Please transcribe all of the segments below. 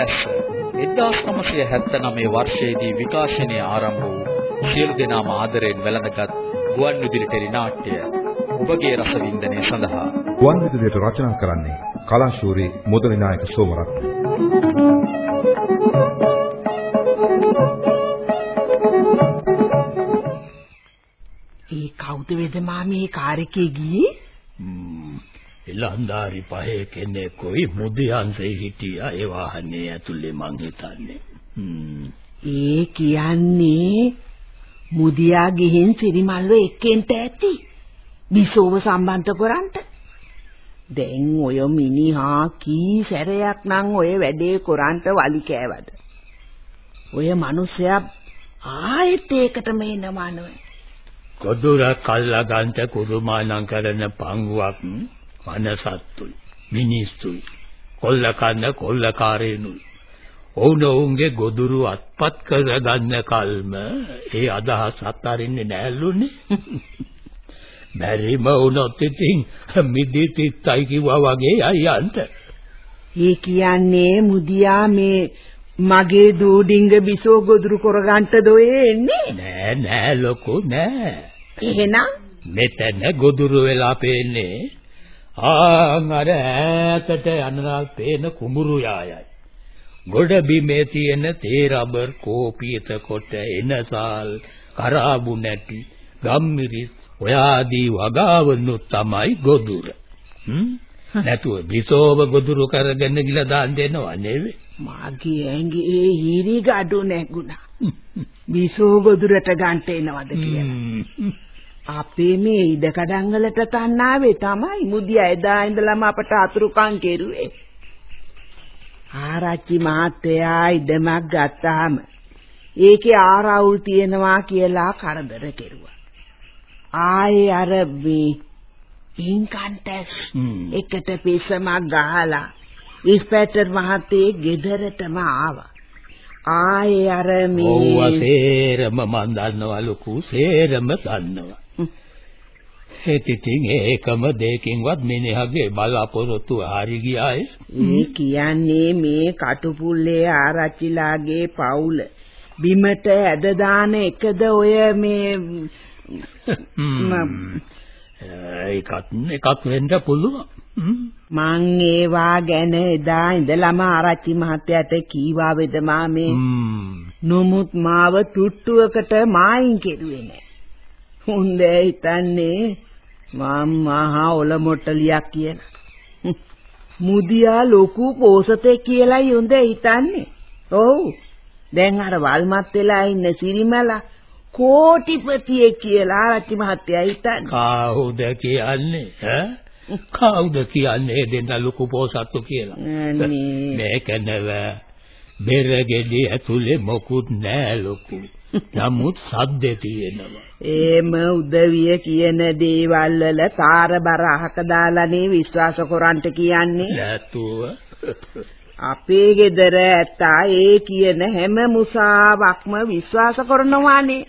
වැලැස්ස 1979 වර්ෂයේදී විකාශනය ආරම්භ වූ සියලු දෙනාම ආදරයෙන් වැළඳගත් ගුවන් විදුලි ටෙලි නාට්‍ය ඔබගේ රසවින්දනය සඳහා ගුවන් විදුලියට රචනා කරන්නේ කලාශූරී මුදලි නායක සෝමරත්න. ඒ කවුද වේද මාමේ කාර්යකේ ගියේ? එලන්දාරි පහේ කෙනෙකුයි මුදියන්සේ හිටියා ඒ වාහනේ ඇතුලේ මං හිතන්නේ. ඒ කියන්නේ මුදියා ගිහින් සිරිමල්ව එක්කෙන්ට ඇති. බිසෝව සම්බන්ධ කරන්ට. දැන් ඔය මිනිහා කී සැරයක් නම් ඔය වැඩේ කරන්ට වලි කෑවද? ඔය මිනිසයා ආයෙත් ඒකටම එනවනෝ. ගොදුරක් අල්ලගන්ට කුරුමානම් කරන පංගුවක් මනසත්තුයි මිනිස්සුයි කොල්ල කන්න කොල්ලකාරේනුයි ඔවුනොවුන්ගේ ගොදුරු අත්පත් කරගන්න කල්ම ඒ අදහස් අත්හරින්නේ නැල්ලුනේ බැරිම වුණොත් ඉතින් මිදි තිත්තයි කිව්වා වගේ අයියන්ට. ඒ කියන්නේ මුදියා මේ මගේ දූඩිංග බිසෝ ගොදුරු කරගන්නද ඔය එන්නේ? නෑ නෑ ලොකු නෑ. එහෙනම්? මෙතන ගොදුරු වෙලා පේන්නේ ආන් අර ඈතට යනරල් පේන කුඹුරු යායයි. ගොඩ බිමේ තියෙන තේ රබර් කෝපියත කොට එනසාල් කරාබු නැටි ගම්මිරිස් ඔයාදී වගාවනු තමයි ගොදුර. නැතුව බිසෝව ගොදුරු කරගෙන ගිල දාන් දෙනවා නෙවෙයි මාගේ ඇඟේ ඒ හීරි gadu නැගුණා බිසෝ ගොදුරට ගන්ට එනවද කියලා අපේ මේ ඉඩකඩම් වලට තන්නාවේ තමයි මුදියා එදා ඉඳලම අපට අතුරුකම් කෙරුවේ ආරච්චි මහත්තයා ඉඩමක් ගත්තාම ඒකේ ආරවුල් තියෙනවා කියලා කරදර කෙරුවා. ආයේ අර මේ ඉන්කම් ටැක්ස් එකට පිස්සමක් ගහලා ඉස්පෙක්ටර් මහත්තයේ ගෙදරටම ආවා. ආයේ අර මේ ඔව්ව සේරම මන් දන්නවා ලොකු සේරම දන්නවා. ඉතින් ඒකම දෙකින්වත් මිනිහගේ බලාපොරොත්තු හරි ගියායි. මේ කියන්නේ මේ කටුපුල්ලේ ආරච්චිලාගේ පවුල බිමට ඇද දාන එකද ඔය මේ ඒකත් එකක් වෙන්න පුළුවන්. මං ඒවා ගැන එදා ඉඳලම ආරච්චි මහත්තයාට කීවා වේද මාමේ. නමුත් මාව තුට්ටුවකට මායින් කෙරුවේ නෑ. හොඳ හිතන්නේ මම මහා ඔල මොට්ටලියක් කියලා. මුදියා ලොකු පෝසතේ කියලායි හොඳ හිතන්නේ. ඔව්. දැන් අර වල්මත් වෙලා ඉන්න සිරිමලා කෝටිපතියෙක් කියලා ආරච්චි මහත්තයා හිතන්නේ. කවුද කියන්නේ? ඈ? කවුද කියන්නේ දෙන්න ලොකු පෝසත්තු කියලා? මේක නෙව බෙරගෙඩි ඇතුලේ මොකුත් නෑ ලොකු. නමුත් සද්දේ තියෙනවා. ඒම උදවිය කියන දේවල් වල තාරබර අහක දාලානේ විශ්වාස කරන්ට කියන්නේ. නැතුව අපේ ගෙදර ඇත්තා ඒ කියන හැම මුසාවක්ම විශ්වාස කරනවානේ.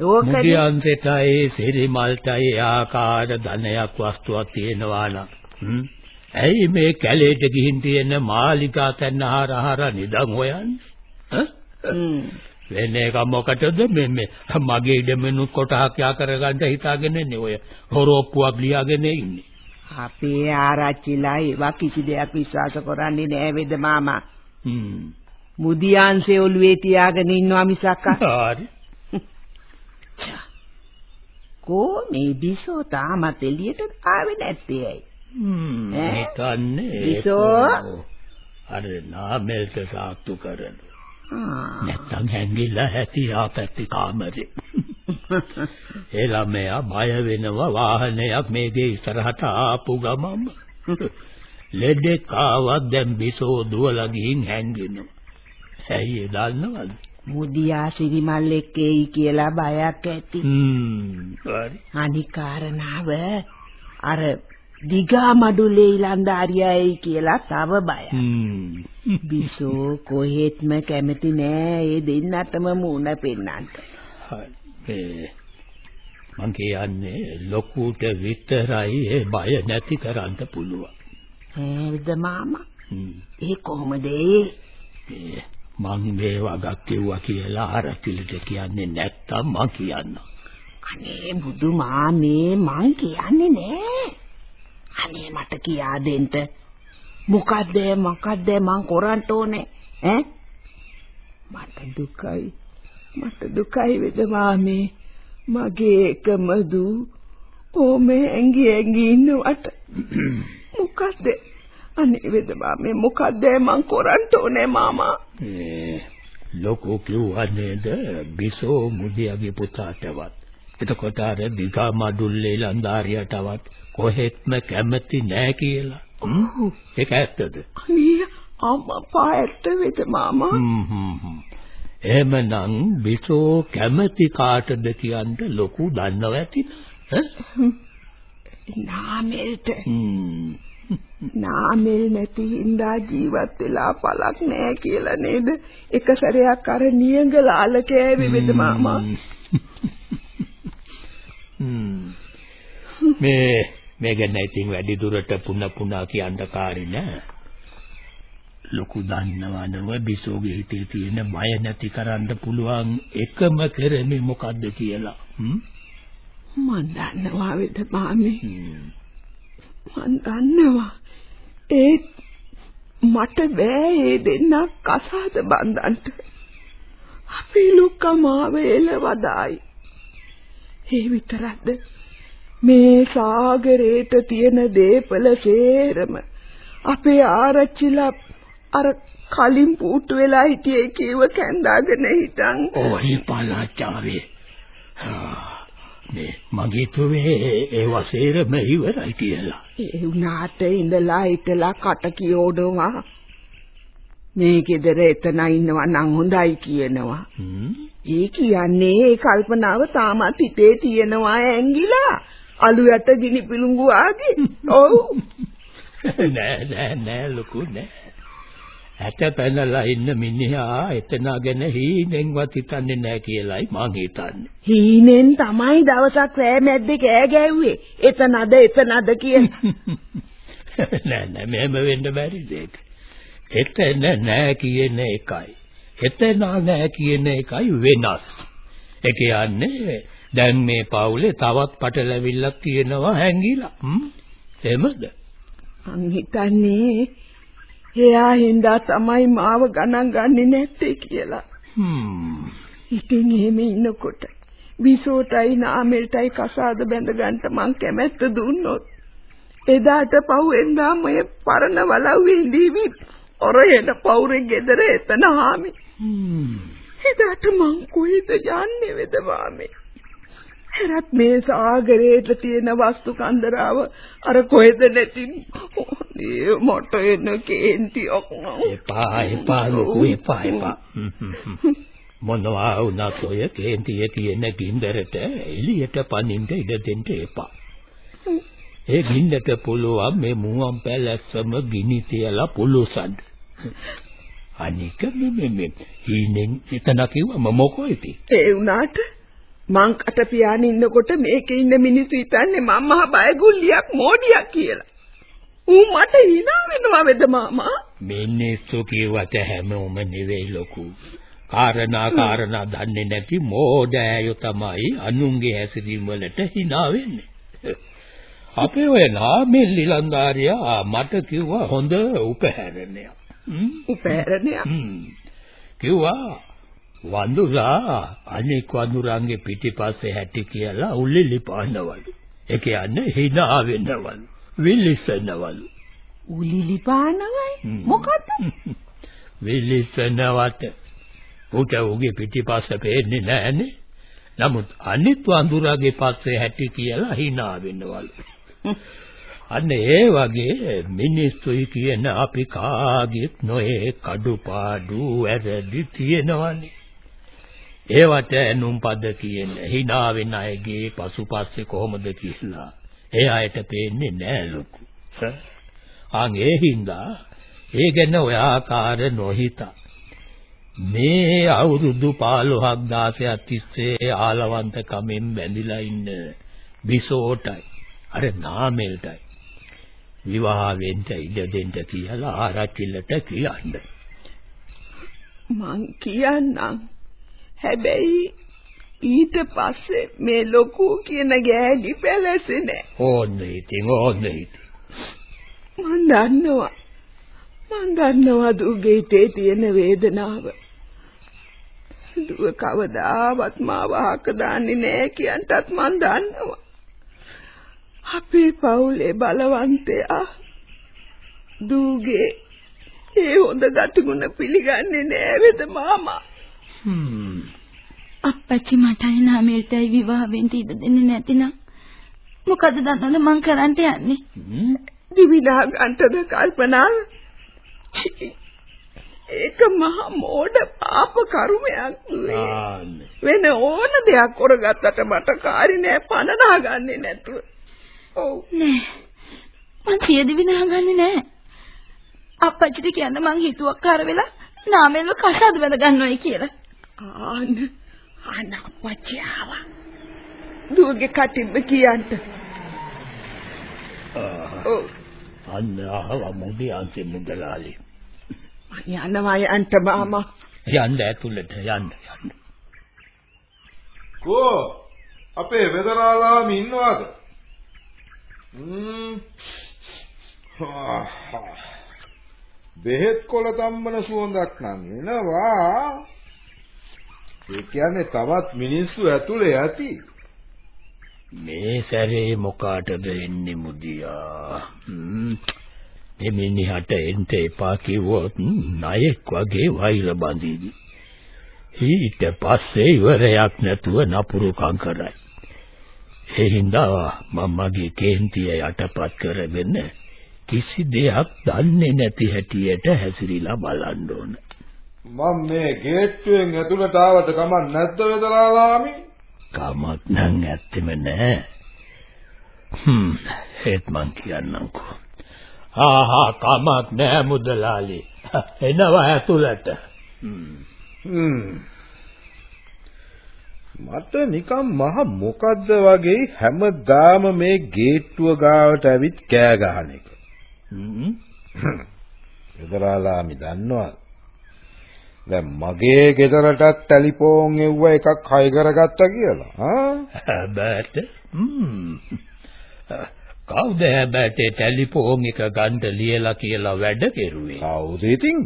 ඕකනේ. මුදියන්සෙටයි සිරිමල්ටයි ආකාර ධනයක් වස්තුවක් තියෙනවා නම් ඇයි මේ කැලේට ගිහින් තියෙන මාලිකා තැන්නහර ආහාර නිදන් හොයන්නේ? වෙන එක මොකටද මේ මේ මගේ ඉඩමනු කොටහක් යා කරගන්න හිතාගෙන ඉන්නේ ඔය හොරොප්පුවක් ලියාගෙන ඉන්නේ. අපේ ආරච්චිලා ඒවා කිසි දෙයක් විශ්වාස කරන්නේ නෑ වේද මාමා. හ්ම්. මුදියන්සේ ඔළුවේ තියාගෙන ඉන්නවා මිසක් හරි. කෝ මේ බිසෝ තාමත් එළියට ආවේ නැත්තේ ඇයි? හ්ම්. හිතන්නේ බිසෝ අර නාමෙල්ට සාත්තු කරනවා. නැත්තම් හැංගිලා ඇති ආපැත්ති කාමරේ. ඒ ළමයා බය වෙනවා වාහනයක් මේකේ ඉස්සරහට ආපු ගමම. ලෙඩෙක් ආවත් දැන් බිසෝ දුවලා ගිහින් හැංගෙනවා. ඇයි ඒ දන්නවද? මුදියා සිරිමල් එක්කේයි කියලා බයක් ඇති. හ්ම්. හරි. අනිකාරණාව අර දිගා මඩුලේ ඉලන්දාරියයි කියලා තව බයයි. බිසෝ කොහෙත්ම කැමති නෑ ඒ දෙන්නටම මූණ පෙන්නන්න. හරි. මං කියන්නේ ලොකුට විතරයි ඒ බය නැති කරන්න පුළුවන්. නේද මාමා? ඒ කොහොමද ඒ? මං මේ වගක් කිව්වා කියලා ආරච්චිලට කියන්නේ නැත්තම් මං කියන්නම්. අනේ බුදුමාමේ මං කියන්නේ නෑ. අනේ මට කියා දෙන්න. මොකද්ද මොකද්ද මං කරන්න ඕනේ ඈ? මට දුකයි. මට දුකයි වෙදමාමේ. මගේ එකම දූ ඕමේ ඇඟි ඇඟි ඉන්නවට මොකද්ද අනේ වෙදමා මේ මොකද්ද මං කරන්න ඕනේ මාමා. ලොකෝ කිව්වා නේද? බිසෝ මුදියාගේ පුතාටවත්. එතකොට අර දිගා මඩුල්ලේ ලන්දාරියටවත් කොහෙත්ම කැමති නෑ කියලා. ඒක ඇත්තද? අනේ අම්මා පායට වෙද මාමා එහෙමනම් බිසෝ කැමති කාටද කියන්න ලොකු දන්නව ඇති? නාමෙල්ට නාමෙල් නැති හින්දා ජීවත් වෙලා පළක් නෑ කියලා නේද? එක සැරයක් අර නියඟලාල කෑවේ වෙද මාමා. මේ මේ ගැන ඉතින් වැඩි දුරට පුන පුනා කියන්න කාරි නෑ. ලොකු දන්නවා නව බිසෝගේ හිතේ තියෙන බය නැති කරන්න පුළුවන් එකම කරන්නේ මොකද්ද කියලා. හ්ම්. මන් දන්නවා වෙද මාමේ මන් දන්නවා ඒ මට බෑ ඒ දෙන්න කසාද බඳන්ට අපේ ලුක්කා මාව එලවදායි ඒ විතරක්ද? මේ සාගරේට තියෙන දේපල සේරම අපේ ආරච්චිලා අර කලින් පුටු වෙලා හිටියේ කීව කැඳාගෙන හිටන්. ඔය පලාචාවේ. මේ මගේ තුවේ ඒ වසේරම ඉවරයි කියලා. ඒ උනාට ඉඳලා හිටලා කට කියෝඩවා. මේ ගෙදර එතන ඉන්නවා නම් හොඳයි කියනවා. ඒ කියන්නේ ඒ කල්පනාව තාමත් හිතේ තියෙනවා ඇංගිලා. අලු යට ගිනි පිලුඟු ආගේ. ඔව්. නෑ නෑ නෑ ලොකු නෑ. ඇට පැනලා ඉන්න මිනිහා එතන ගැන හීනෙන්වත් හිතන්නේ නැහැ කියලායි මං හිතන්නේ. හීනෙන් තමයි දවසක් රෑ මැද්දේ කෑ ගැව්වේ. එතනද එතනද කියලා. නෑ නෑ මෙහෙම වෙන්න බැරි දෙයක්. එතන නෑ කියන එකයි. එතන නෑ කියන එකයි වෙනස්. ඒ කියන්නේ දැන් මේ පවුලේ තවත් පටලැවිල්ලක් තියෙනවා හැංගිලා. හ්ම්. එහෙමද? මං හිතන්නේ එයා හින්දා තමයි මාව ගණන් ගන්නේ නැත්තේ කියලා. හ්ම්. ඉතින් එහෙම ඉන්නකොට විසෝටයි නාමෙල්ටයි කසාද බැඳ ගන්න මං කැමැත්ත දුන්නොත් එදාට පහුවෙන්දා මේ පරණ වලව්වේ ඉඳීවි ඔරේන පවුරේ ගෙදර එතන හාමි. හ්ම්. එදාට මං කොහෙද යන්නේ වෙදවාමේ? හැරත් මේ සාගරේට තියෙන වස්තු කන්දරාව අර කොහෙද නැති? නේ මට එන කේන්තියක් නෝ එපා එපා ලොකු එපා එපා. මොනවා වුණත් ඔය කේන්තිය කියන ගින්දරට එළියට පනින්න ඉඩ දෙන්න එපා. ඒ ගින්නට පුළුවන් මේ මුවන් පැලැස්සම ගිනි තියලා පුළුසන්න අනික මේ මේ හීනෙන් එතන කිව්වම මොකෝයිති ඒ උනාට මං කට පියාගෙන ඉන්නකොට මේකේ ඉන්න මිනිස්සු හිතන්නේ මම මහ බයගුල්ලියක් මෝඩියක් කියලා. ඌ මට hina වෙනවා වේද මාමා? මිනිස්සු කියවට හැමෝම නෙවෙයි ලොකු. කාරණා කාරණා දන්නේ නැති මෝඩයෝ තමයි අනුන්ගේ හැසිරීම වලට hina වෙන්නේ. අපේ ඔය නාමෙල් ලිලන්දාරියා මට කිව්වා හොඳ උපහැරණයක්. උපහැරණයක්? කිව්වා වඳුරා අනෙක් වඳුරන්ගේ පිටිපස්සේ හැටි කියලා උල්ලිලි පානවලු. ඒ කියන්නේ hina වෙනවලු. විලිසනවලු. උලිලි පානවයි මොකද්ද? විලිසනවට. උට උගේ පිටිපස්ස පේන්නේ නැහනේ. නමුත් අනිත් වඳුරාගේ පස්සේ හැටි කියලා hina වෙනවලු. අන්න ඒ වගේ මිනිස්සුයි කියන අපි කාගෙත් නොයේ කඩුපාඩු වැරදි තියෙනවනේ. ඒවට ඇනුම් පද කියන hina වෙන අයගේ පසුපස්සේ කොහොමද කියලා ඒ අයට පේන්නේ නෑ ලොකු. ආන් ඒ හින්දා ඒ ගැන ඔය ආකාර නොහිතා මේ අවුරුදු 15ක් 16ක් තිස්සේ ආලවන්ත කමෙන් බැඳිලා ඉන්න බිසෝටයි අර නාමෙල්ටයි විවාහ වෙන්න ඉඩ දෙන්න කියලා ආරච්චිලට කියන්න. මං කියන්නම්. හැබැයි ඊට පස්සේ මේ ලොකු කියන ගෑණි පැලසෙන්නේ. ඕන්නේ ඉතින් ඕන්නේ ඉතින්. මං දන්නවා. මං දන්නවා දුගේ හිතේ තියෙන වේදනාව. දුව කවදාවත් මාව හක දාන්නේ නෑ කියන්ටත් මං දන්නවා. අපේ පවුලේ බලවන්තයා දූගේ ඒ හොඳ ගතිගුණ පිළිගන්නේ නෑ වේද මාමා. හ්ම්. අප්පච්චි මටයි නාමෙල්ටයි විවාහ වෙන්න ඉඩ දෙන්නේ නැතිනම් මොකද දන්නවද මං කරන්න යන්නේ? දිවිදා ගන්නද කල්පනා ඒක මහ මෝඩ පාප කර්මයක් ආන්නේ. වෙන ඕන දෙයක් කරගත්තට මට කාරි නෑ පණ නාගන්නේ නැතුව. ඔව්. නෑ. මං සියදිවි නාගන්නේ නෑ. අප්පච්චිට කියන්න මං හිතුවක්කාර වෙලා නාමෙල්ව කසාද බඳ ගන්නවයි කියලා. ආන අනපච්චි ආවා. දුවගේ කටින්ම කියන්ට. අන්න ආව මොදි අන්ති මුදලාලි. යනවා යන්ට මාමා. යන්න ඇතුළට යන්න යන්න. කෝ අපේ වෙදරාලාම ඉන්නවාද? ම්ම් බෙහෙත් කොළ තම්බන සුවඳක් නම් එනවා. ඒ කියන්නේ තවත් මිනිස්සු ඇතුලේ ඇති. මේ සැරේ මොකාටද එන්නේ මුදියා? හ්ම්. දෙමිනිහට එන්න එපා කිව්වොත් ණයෙක් වගේ වෛර බඳිවි. ඊට පස්සේ ඉවරයක් නැතුව නපුරුකම් කරයි. ඒ හින්දා මම්මගේ කේන්තිය යටපත් කරගෙන කිසි දෙයක් දන්නේ නැති හැටියට හැසිරීලා බලන්න ඕන. මම මේ ගේට්ටුවෙන් ඇතුළට ආවට කමක් නැද්ද වෙදරාලාමි? කමක් නම් ඇත්තෙම නෑ. හ්ම් ඒත් මං කියන්නම්කෝ. ආහා කමක් නෑ මුදලාලි. එනවා ඇතුළට. හ්ම්. මට නිකන් මහ මොකද්ද වගේ හැමදාම මේ ගේට්ටුව ගාවට ඇවිත් කෑ ගහන එක. හ්ම්. වෙදරාලාමි දන්නවා. දැන් මගේ ගෙදරටත් ටෙලිෆෝන් එව්ව එකක් හයි කරගත්තා කියලා. ආ හැබැට හ්ම්. කවුද හැබැට ටෙලිෆෝන් එක ගන්න ලියලා කියලා වැඩ කෙරුවේ? කවුද ඉතින්?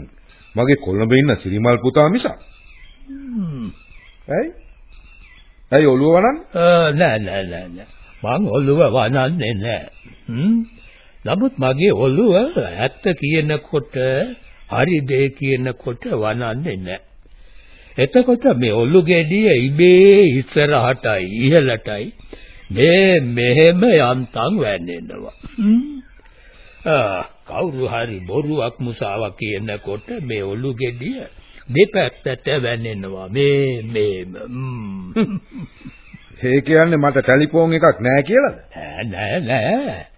මගේ කොළඹ ඉන්න සිරිමල් පුතා මිසක්. හ්ම්. ඇයි? ඇයි ඔළුව වනන්? නෑ නෑ නෑ නෑ. මං ඔළුව වනන්නේ නෑ. හ්ම්. නමුත් මගේ ඔළුව ඇත්ත කියනකොට හරි දේ කියනකොට වනන්නේ නෑ. එතකොට මේ ඔලු ගෙඩිය ඉබේ ඉස්සරහටයි ඉහළටයි මේ මෙහෙම යන්තම් වැනෙනවා. ආ කවුරු හරි බොරුවක් මුසාවක් කියනකොට මේ ඔලු ගෙඩිය දෙපැත්තට වැනෙනවා මේ මේම. ඒ කියන්නේ මට ටෙලිෆෝන් එකක් නැහැ කියලාද? නෑ නෑ නෑ.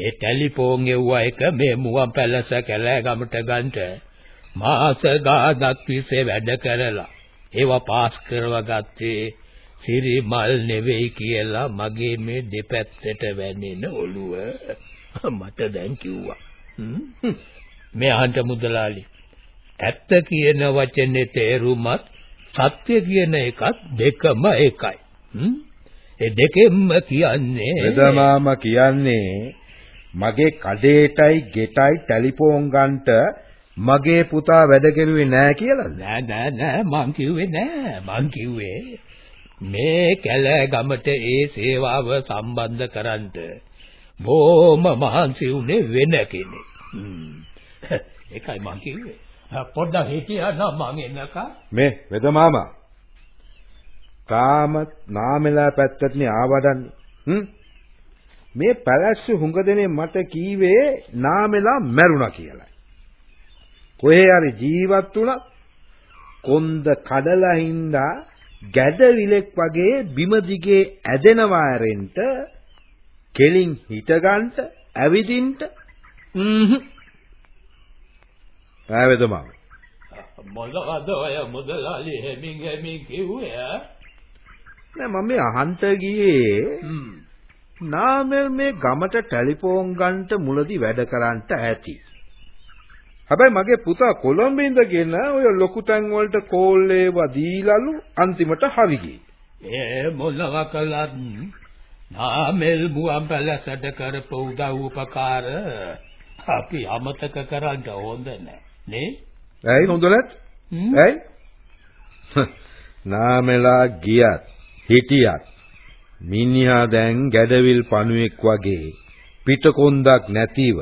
ඒ ටෙලිෆෝන් එව්වා එක මේ මුවන් පැලස කැලෑගමට ගන්නට. මාස ගානක් තිස්සේ වැඩ කරලා. ඒවා පාස් කරව ගත්තේ සිරි මල් නෙවෙයි කියලා මගේ මේ දෙපැත්තට වැනෙන ඔළුව. මට දැන් කිව්වා. මේ අහන්ට මුදලාලි. ඇත්ත කියන වචනේ තේරුමත් සත්‍ය කියන එකත් දෙකම එකයි. ඒ දෙකෙන්ම කියන්නේ එදමාම කියන්නේ මගේ කඩේටයි ගෙටයි ටෙලිෆෝන් ගන්නට මගේ පුතා වැඩ කෙරුවේ නෑ කියලාද? නෑ නෑ නෑ මං කිව්වේ නෑ මං කිව්වේ මේ කැලෑ ගමට ඒ සේවාව සම්බන්ධ කරන්ට බොහොම මහන්සි උනේ වෙන කෙනෙක්. ඒකයි මං කිව්වේ. පොඩ්ඩක් හිටියා මං එන්නකම්. මේ වෙදමාමා තාම නාමෙලා පැත්තටනේ ආවඩන්නේ. හ්ම් මේ පැලැස්ස හුඟ දෙනේ මට කීවේ නාමෙලා මැරුණා කියලා. කොහේ හරි ජීවත් වුණා කොන්ද කඩලා හින්දා ගැදවිලෙක් වගේ බිම දිගේ ඇදෙනවා ඇරෙන්න කෙලින් හිටගන්න ඇවිදින්න. හ්ම් ආවෙදම මොනවද ඔය මුදලාලි හැමින් හැමින් කිව්වේ නෑ මම මේ අහන්ත ගියේ නාමල් මේ ගමට ටෙලිෆෝන් ගන්නට මුලදී වැඩ කරන්නට ඇති. හැබැයි මගේ පුතා කොළඹ ඉඳගෙන ඔය ලොකු තැන් වලට කෝල් ඒවා දීලාලු අන්තිමට හරි ගියේ. ඒ මොනවා කළත් නාමල් බුවන් පැලසට කරපු උදව් උපකාර අපි අමතක කරන්න ඕන නැහැ නේ ඇයි හොඳ නැත්? ඇයි? නාමෙලා ගියත් හිටියත් මිනිහා දැන් ගැඩවිල් පණුවෙක් වගේ පිටකොන්දක් නැතිව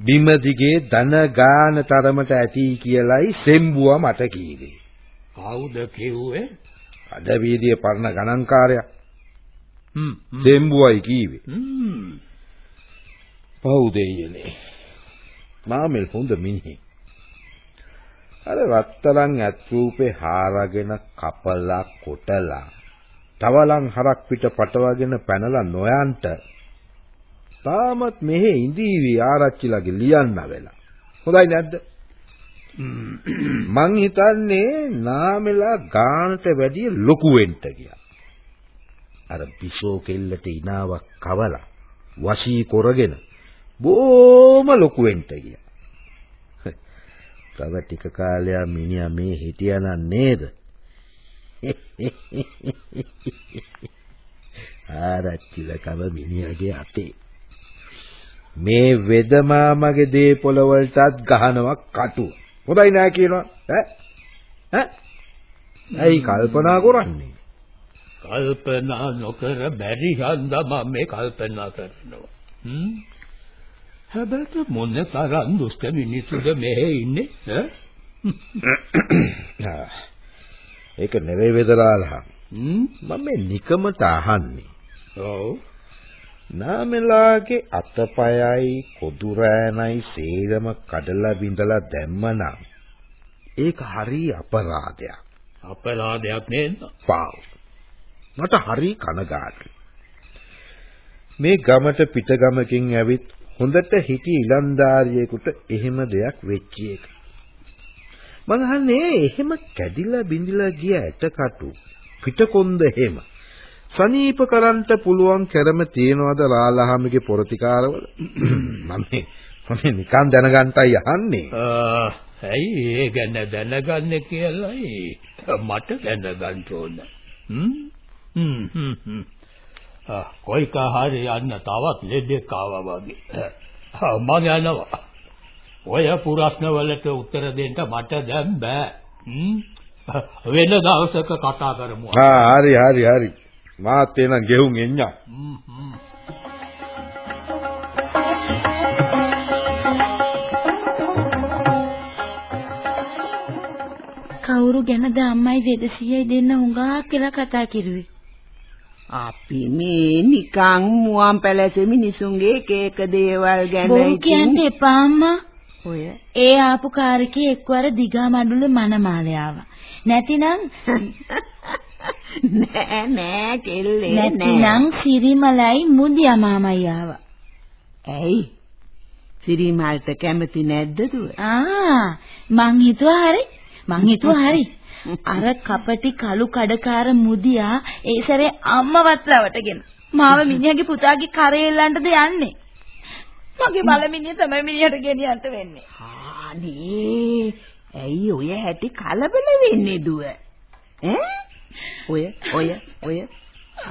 බිම දිගේ දන ගාන තරමට ඇති කියලයි සෙම්බුවා මට කීවේ. කවුද කිව්වේ අද වීදියේ පරණ ගණන්කාරයා හ්ම්. සෙම්බුවයි කීවේ. හ්ම් පව් දෙයියනේ. නාමල් හොඳ මිනිහෙක්. අර රත්තරන් ඇත් රූපේ හාරගෙන කපලා කොටලා තවලන් හරක් පිට පටවගෙන පැනලා නොයන්ට තාමත් මෙහෙ ඉඳීවි ආරච්චිලගේ ලියන්න වෙලා. හොඳයි නැද්ද? මං හිතන්නේ නාමෙලා ගානට වැඩිය ලොකු වෙන්න ගියා. අර බිසෝ කෙල්ලට ඉනාවක් කවලා වශී කරගෙන බොම ලොකු වෙන්න ගියා. තව ටික කාලයක් මිනිහා මේ හිටියානම් නේද? ආරච්චිල කව මිනිහාගේ අතේ. මේ වෙදමාමගේ දේපොළ වලටත් ගහනවා කටුව. හොඳයි නෑ කියනවා. ඈ? ඈ? ඇයි කල්පනා කරන්නේ? කල්පනා නොකර බැරි හන්දා මම මේ කල්පනා කරනවා හ්ම් හැබැයි මොන තරම් දුෂ්ට මිනිස්සුද මෙහෙ ඉන්නේ ඈ ඒක නෙවෙයි වෙදරාලා. හ්ම් මම මේ නිකමට අහන්නේ. ඔව් නාමෙලාගේ අතපයයි කොදුරෑනයි සේරම කඩලා බිඳලා දැම්මනම් ඒක හරි අපරාධයක්. අපරාධයක් නේද පාව්. මට හරි කනගාටුයි. මේ ගමට පිටගමකින් ඇවිත් හොඳට හිටි ඉලන්දාරියෙකුට එහෙම දෙයක් වෙච්ච එක. මං අහන්නේ එහෙම කැඩිලා බිඳිලා ගිය ඇටකටු පිටකොන්ද එහෙම සනීප කරන්ට පුළුවන් කැරම තියනවද රාලහාමිගේ පොරතිකාරවල මම මම නිකන් දැනගන්ටයි අහන්නේ ඇයි ඒ ගැන දැනගන්නේ කියලායි මට දැනගන්න ඕන. හ්ම් හ්ම් හ්ම් හ්ම්. ආ, කොයික හරි යන්න තවත් ලෙඩෙක් ආවා වගේ. මම යනවා. ඔය ප්‍රශ්න වලට උත්තර දෙන්න මට දැන් බෑ. හ්ම් වෙන දවසක කතා කරමු. ආ හරි හරි හරි මාත් එන ගෙහුම් එඤ්ඤා හ්ම් හ්ම්. කවුරු ගැනද අම්මයි වෙදසියයි දෙන්න හුඟා කියලා කතා කිරුවේ. අපි මේ නිකන් මුවන් පැලැසෙ මිනිසුන්ගේ එක එක දේවල් ගැන බොරු කියන්න එපා අම්මා. ඔය ඒ ආපු කාර්කේ එක්වර දිගා මඩුලේ මනමාලේ ආවා. නැතිනම් නෑ නෑ කෙල්ලේ නෑ නැතිනම් සිරිමලයි මුදියා මාමයි ආවා. ඇයි සිරිමල්ට කැමති නැද්ද දුව ආ මං හිතුවා හරි. මං හිතුවා හරි. අර කපටි කළු කඩකාර මුදියා ඒ සැරේ අම්මවත් රවටගෙන මාව මිනිහාගේ පුතාගේ කරේ එල්ලන්නද යන්නේ. මගේ මලමිනිය තමයි මිනිහට ගෙනියන්න වෙන්නේ. අනේ ඇයි ඔය හැටි කලබල වෙන්නේ දුව? ඈ? ඔය ඔය ඔය.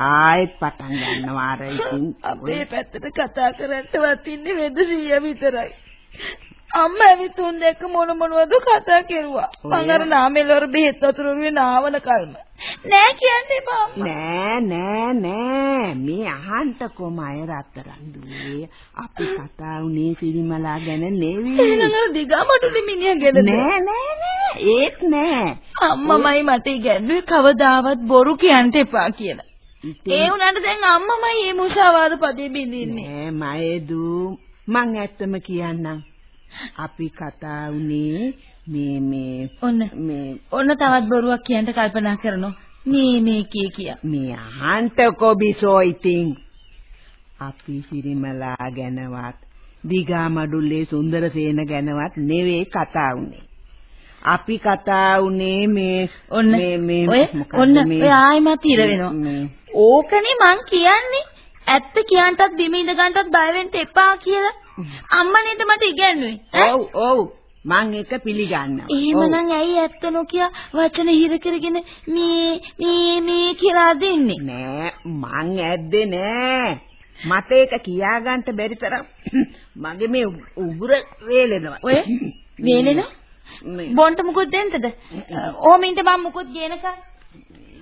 ආයෙත් පටන් ගන්නවා අර ඉතින්. අපේ පැත්තට කතා කරන්නවත් ඉන්නේ වෙදසිය විතරයි. අම්මා ඇවිත් උන් දෙක මොන මොනවද කතා කෙරුවා. මං අර නාමෙලවර බෙහෙත් වතුරුරුවේ නාවන කල්ම. නෑ කියන්න එපා. නෑ නෑ නෑ මේ අහන්තකෝ මය රත්තරන් දුවේ අපි කතා උනේ සිරිමලා ගැන නෙවෙයි එහෙනම් අර දිගමඩුලි මිනිහා ගැනද? නෑ නෑ නෑ ඒත් නෑ අම්මමයි මට ඉගැන්නුවේ කවදාවත් බොරු කියන්න එපා කියලා. ඒ වුණාට දැන් අම්මමයි මේ මුසාවාද පදේ බින්දින්නේ. නෑ මයදු මං ඇත්තම කියන්නම් අපි කතා උනේ මේ මේ ඔන්න මේ ඔන්න තවත් බොරුවක් කියන්න කල්පනා කරනවා. මේ මේ කිය කිය. මේ අහන්තකෝ බිසෝ ඉතින් අපි සිරිමලා ගැනවත් දිගමඩුල්ලේ සුන්දරසේන ගැනවත් නෙවෙයි කතා උනේ අපි කතා උනේ මේ ඔන්න මේ ඔය ඔන්න ඔය ආයිමත් ඉර වෙනවා. ඕකනේ මං කියන්නේ. ඇත්ත කියන්ටත් බිම ඉඳ ගන්නටත් බය වෙන්න එපා කියලා. අම්මා නේද මට ඉගැන්නුවේ. ඔව් ඔව් මං ඒක පිළිගන්නවා. එහෙමනම් ඇයි ඇත්ත නොකිය වචන හිර කරගෙන මේ මේ මේ කියලා දෙන්නේ? නෑ මං ඇද්දේ නෑ. මට ඒක කියාගන්න බැරි තරම් මගේ මේ උගුර වේලෙනවා. ඔය වේලෙනවා? බොන්ට මුකුත් දෙන්නද? ඕමින්ට මම මුකුත් ගේනකම්.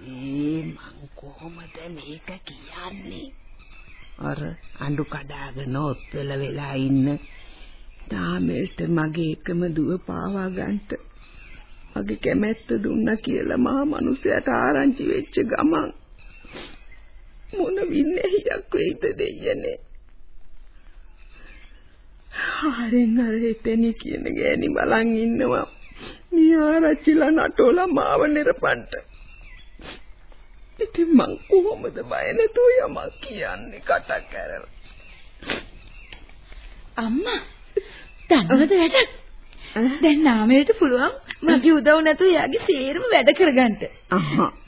ඒ මං කොහොමද මේක කියන්නේ? අර අඬු කඩාගෙන ඔත්වල වෙලා ඉන්න තාමෙල්ට මගේ එකම දුව පාවා ගන්නට මගේ කැමැත්ත දුන්නා කියලා මහා මිනිසයාට ආරංචි වෙච්ච ගමන් මොන වින්නේහියක් වෙයිද දෙයනේ ආරෙන් අර එතෙනි කියන ගෑණි බලන් ඉන්නවා. මේ ආරච්චිලා නටෝලා මාව නිරපන්ට ඉතින් මං කොහොමද බය නැතුව යමක් කියන්නේ කටක් කරලා අම්මා දන්නවද වැඩක්? දැන් නාමයට පුළුවන් මගේ උදව් නැතුව එයාගේ සේරම වැඩ කරගන්න.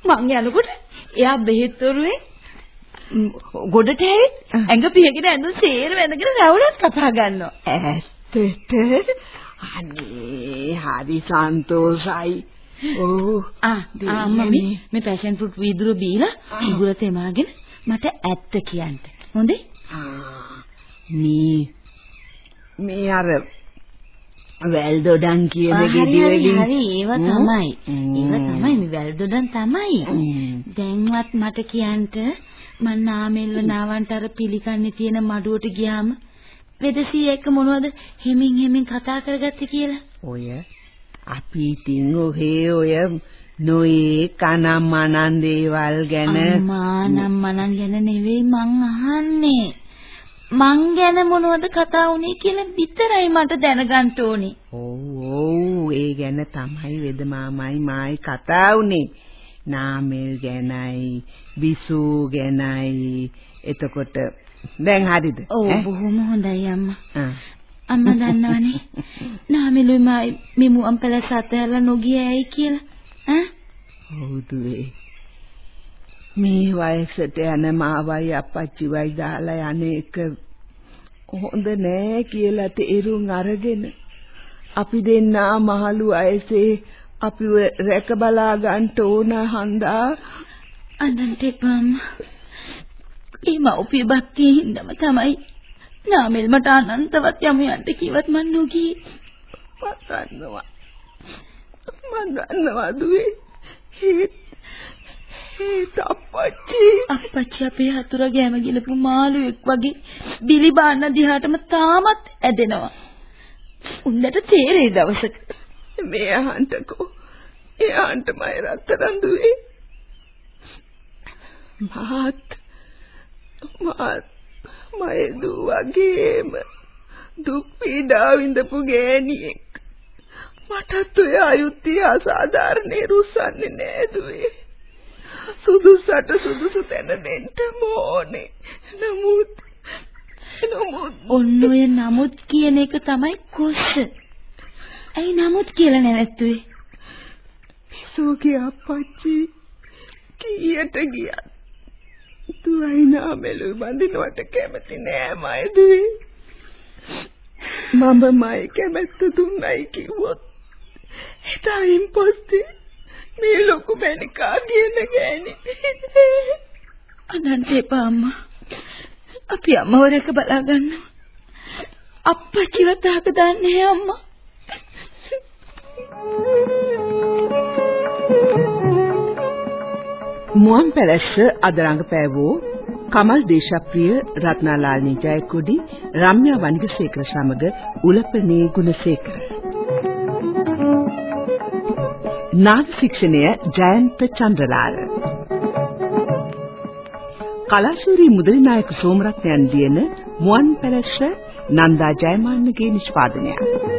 මං යනකොට එයා බෙහෙත් වරුවේ ගොඩට ඇවිත් ඇඟ පිහගෙන ඇඳුම් සේර වැඳගෙන රවුලක් කපා ගන්නවා. ඇත්තට අනේ හරි සන්තෝසයි. ඕ ආ අම්මා මේ පැෂන් ෆෘට් වීදුරු බීලා උගුර තෙමාගෙන මට ඇත්ත කියන්න. හොඳේ? මේ මේ අර වැල්දොඩන් කියන ගෙඩි වලින් හරි ඒව තමයි. ඒව තමයි. මේ වැල්දොඩන් තමයි. දැන්වත් මට කියන්න මං නාමෙල්ව නාවන්ට අර පිළිකන්නේ තියෙන මඩුවට ගියාම වෙදසී එක්ක මොනවද හිමින් හිමින් කතා කරගත්තේ කියලා. ඔය අපි ඉතින් ඔහේ ඔය නොයේ කනම් මනන් දේවල් ගැන අම්මා නම් මනන් ගැන නෙවෙයි මං අහන්නේ. මං ගැන මොනවද කතා වුනේ කියලා විතරයි මට දැනගන්න ඕනේ. ඔව් ඔව් ඒ ගැන තමයි වෙද මාමයි මායි කතා වුනේ. නාමල් ගැනයි, බිසූ ගැනයි. එතකොට දැන් හරිද? ඔව් බොහොම හොඳයි අම්මා. අම්මා දන්නවනේ. නාමලුයි මයි මෙමු අම්පලස අතහැරලා නොගිය ඇයි කියලා. ඈ? හවුද වේ? මේ වයසට යන මාවයි අපච්චිවයි දාලා යන එක හොඳ නෑ කියලා තේරුම් අරගෙන අපි දෙන්නා මහලු වයසේ අපිව රැක බලා ගන්න ඕන හන්දා අනන්ත එපම් ඒ මව්පිය භක්තිය හින්දම තමයි නාමල් මට අනන්තවත් යමු යන්න කිව්වත් මන් නොගියේ. මම දන්නවා මම දන්නවා දුවේ. ඒත් ඒත් අප්පච්චි අප්පච්චි අපේ හතුර ගෑම ගිලපු මාළුවෙක් වගේ බිලි බාන්න දිහාටම තාමත් ඇදෙනවා. උන්දට තේරෙයි දවසක. මේ අහන්ටකෝ එයාන්ට මයි රත්තරන් දුවේ. මාත් මාත් මයි දුවගේම දුක් පීඩා විඳපු ගෑණියෙක්. මටත් ඔය අයුත්තිය අසාධාරණේ රුස්සන්නේ නෑ දුවේ සුදුසට සුදුසු තැන දෙන්න ඕනේ. නමුත් නමුත් ඔන්න ඔය නමුත් කියන එක තමයි කොස්ස. ඇයි නමුත් කියලා නැවැත්තුවේ? පිසෝගේ අප්පච්චි කීයට ගියත් දුවයි නාමෙලු බඳිනවට කැමති නෑ මයිදුවේ. මම මයි කැමැත්ත දුන්නයි කිව්වොත් එතනින් පස්සේ මේ ලොකු මැනිකා කියන ගෑණි අනන්ත එපා අම්මා. අපි අම්මව රැක බලා ගන්නවා. අප්පච්චිවත් අහක දාන්නේ අම්මා. මුවන් පැලැස්ස අද රංගපෑවෝ කමල් දේශප්‍රිය රත්නාලාල්නී ජයකොඩි රම්‍යා වනිගසේකර සමග උලපනේ ගුණසේකර. නාද ශික්ෂණය ජයන්ත චන්ද්‍රලාල්. කලාශූරී මුදලි නායක සෝමරත්නයන් දියන මුවන් පැලැස්ස නන්දා ජයමාන්නගේ නිෂ්පාදනයක්